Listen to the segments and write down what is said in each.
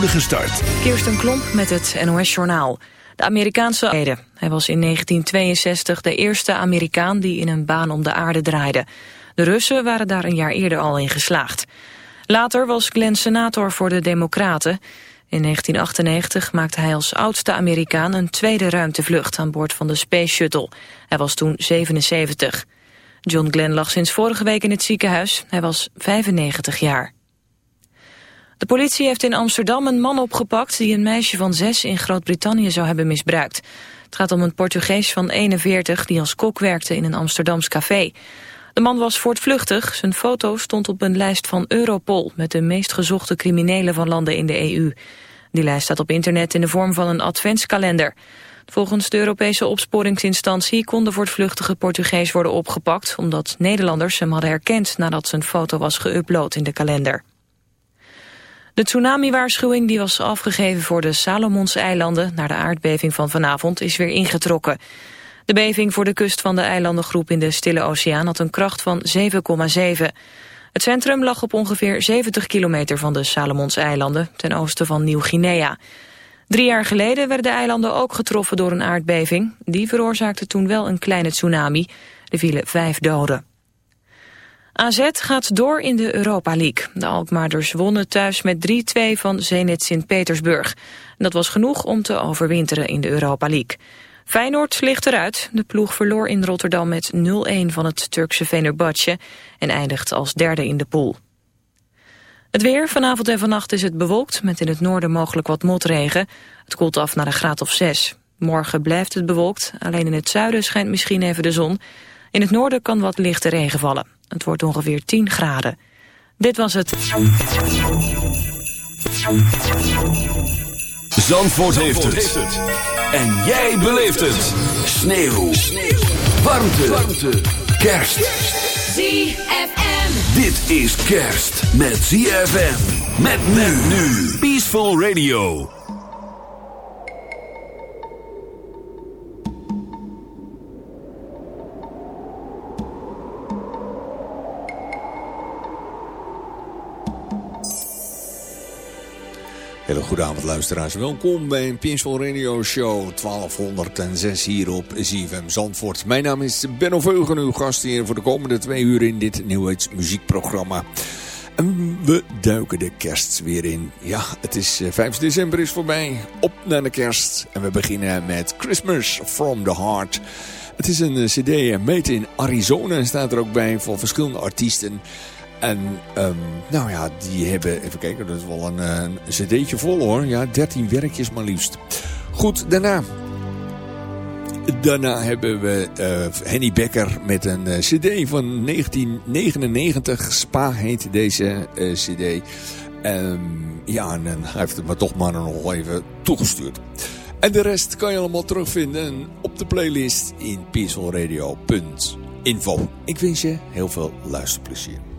spoedige start. Kirsten Klomp met het NOS-journaal. De Amerikaanse... Hij was in 1962 de eerste Amerikaan die in een baan om de aarde draaide. De Russen waren daar een jaar eerder al in geslaagd. Later was Glenn senator voor de Democraten. In 1998 maakte hij als oudste Amerikaan een tweede ruimtevlucht aan boord van de Space Shuttle. Hij was toen 77. John Glenn lag sinds vorige week in het ziekenhuis. Hij was 95 jaar. De politie heeft in Amsterdam een man opgepakt... die een meisje van zes in Groot-Brittannië zou hebben misbruikt. Het gaat om een Portugees van 41 die als kok werkte in een Amsterdams café. De man was voortvluchtig. Zijn foto stond op een lijst van Europol... met de meest gezochte criminelen van landen in de EU. Die lijst staat op internet in de vorm van een adventskalender. Volgens de Europese opsporingsinstantie kon de voortvluchtige Portugees worden opgepakt... omdat Nederlanders hem hadden herkend nadat zijn foto was geüpload in de kalender. De tsunami-waarschuwing die was afgegeven voor de Salomonseilanden... naar de aardbeving van vanavond is weer ingetrokken. De beving voor de kust van de eilandengroep in de Stille Oceaan... had een kracht van 7,7. Het centrum lag op ongeveer 70 kilometer van de Salomonseilanden... ten oosten van Nieuw-Guinea. Drie jaar geleden werden de eilanden ook getroffen door een aardbeving. Die veroorzaakte toen wel een kleine tsunami. Er vielen vijf doden. AZ gaat door in de Europa League. De Alkmaarders wonnen thuis met 3-2 van Zenit Sint-Petersburg. Dat was genoeg om te overwinteren in de Europa League. Feyenoord ligt eruit. De ploeg verloor in Rotterdam met 0-1 van het Turkse Venerbahce... en eindigt als derde in de pool. Het weer, vanavond en vannacht is het bewolkt... met in het noorden mogelijk wat motregen. Het koelt af naar een graad of 6. Morgen blijft het bewolkt, alleen in het zuiden schijnt misschien even de zon. In het noorden kan wat lichte regen vallen. Het wordt ongeveer 10 graden. Dit was het. Zandvoort, heeft, het. En jij beleeft het. Sneeuw. Sneeuw. Warmte. Warmte. Kerst. ZFM. Dit is kerst met ZFM. Met men nu. Peaceful Radio. Hele goede luisteraars. Welkom bij een Peaceful Radio Show 1206 hier op ZFM Zandvoort. Mijn naam is Benno Veugen, uw gast hier voor de komende twee uur in dit Nieuwheids muziekprogramma. En we duiken de kerst weer in. Ja, het is 5 eh, december is voorbij. Op naar de kerst. En we beginnen met Christmas from the Heart. Het is een eh, cd, made in Arizona. En staat er ook bij voor verschillende artiesten. En um, nou ja, die hebben, even kijken, dat is wel een, eh, een cd'tje vol hoor. Ja, 13 werkjes maar liefst. Goed, daarna. Daarna hebben we uh, Henny Becker met een uh, cd van 1999. Spa heet deze cd. Um, ja, en hij heeft het maar toch maar nog even toegestuurd. En de rest kan je allemaal terugvinden op de playlist in peacefulradio.info. Ik wens je heel veel luisterplezier.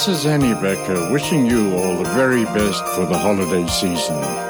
This is Annie Becker wishing you all the very best for the holiday season.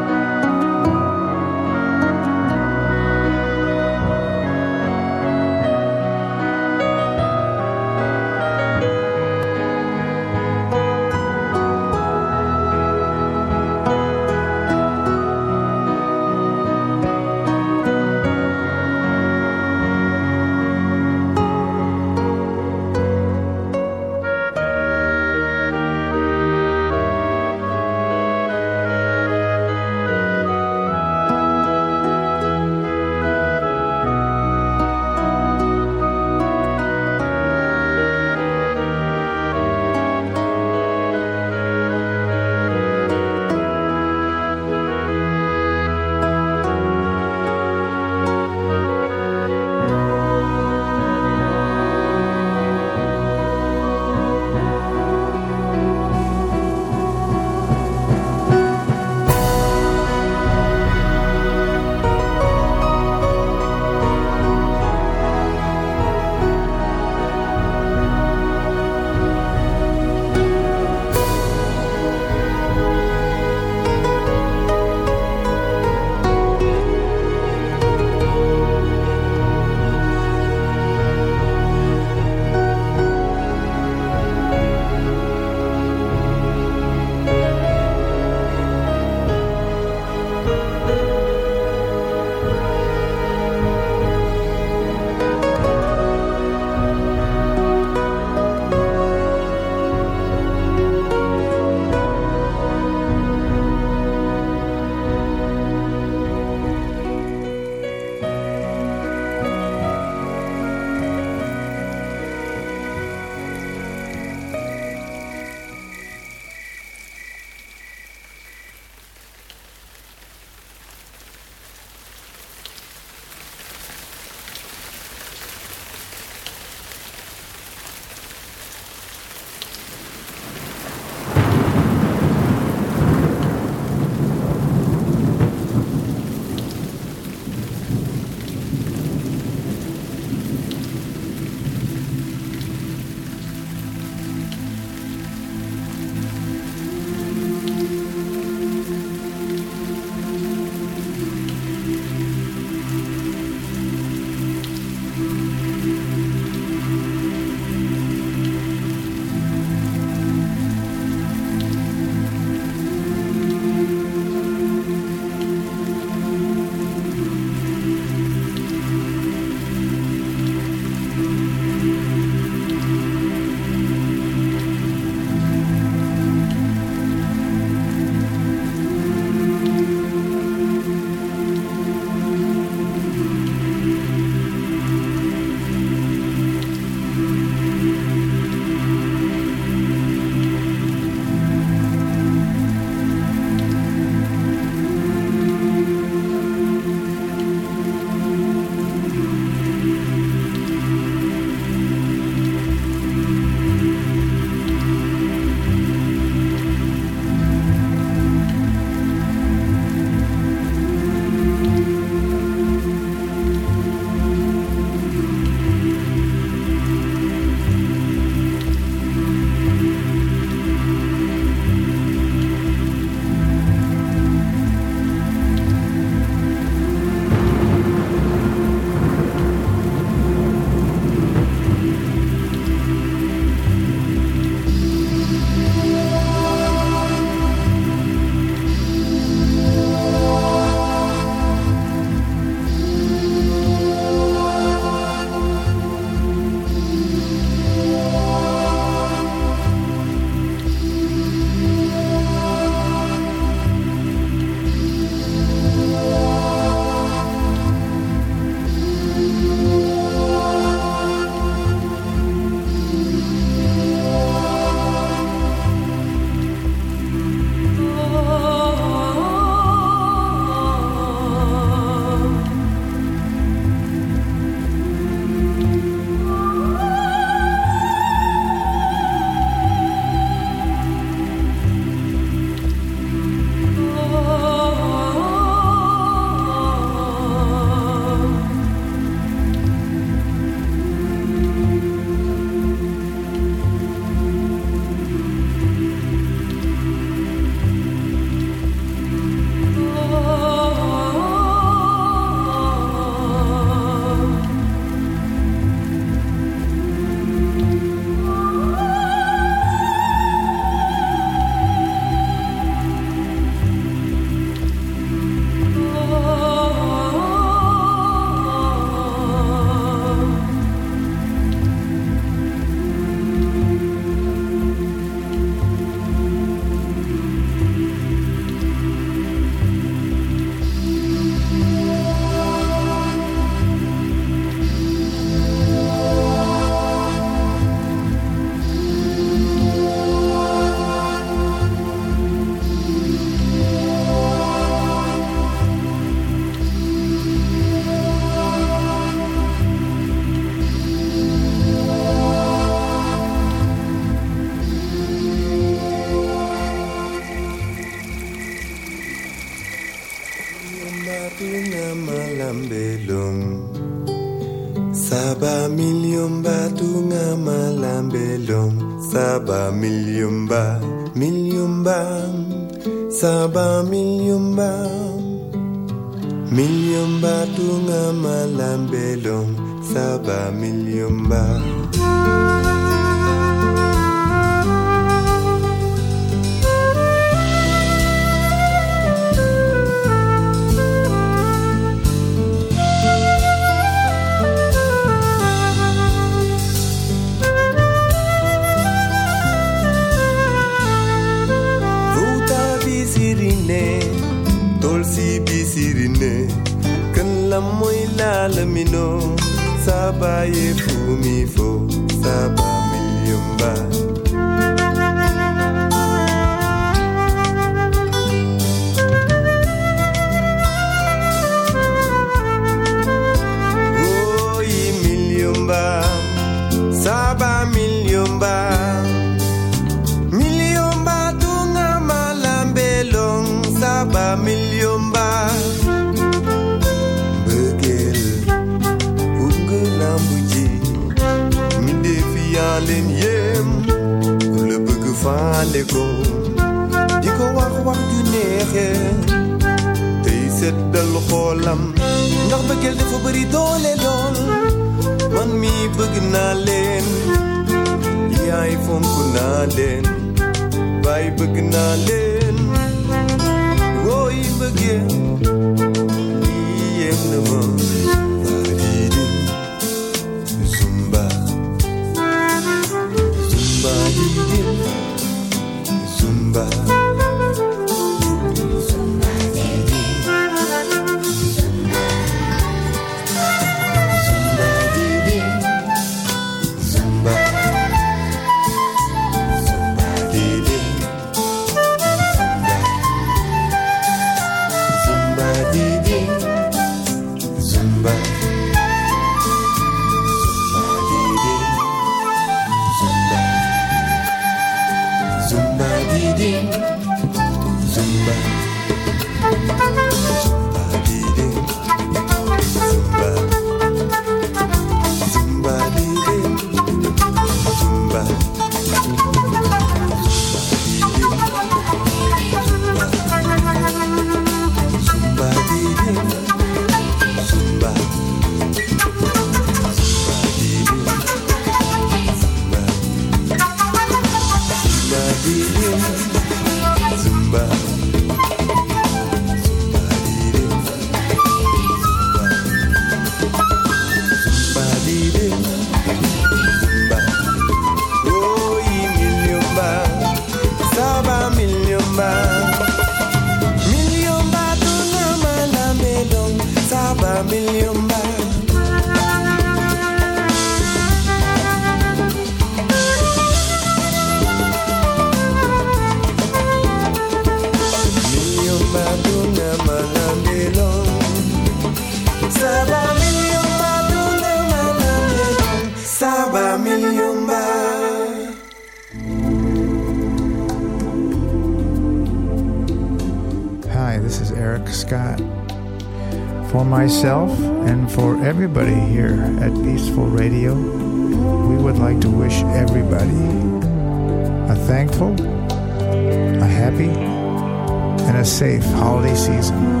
Safe holiday season.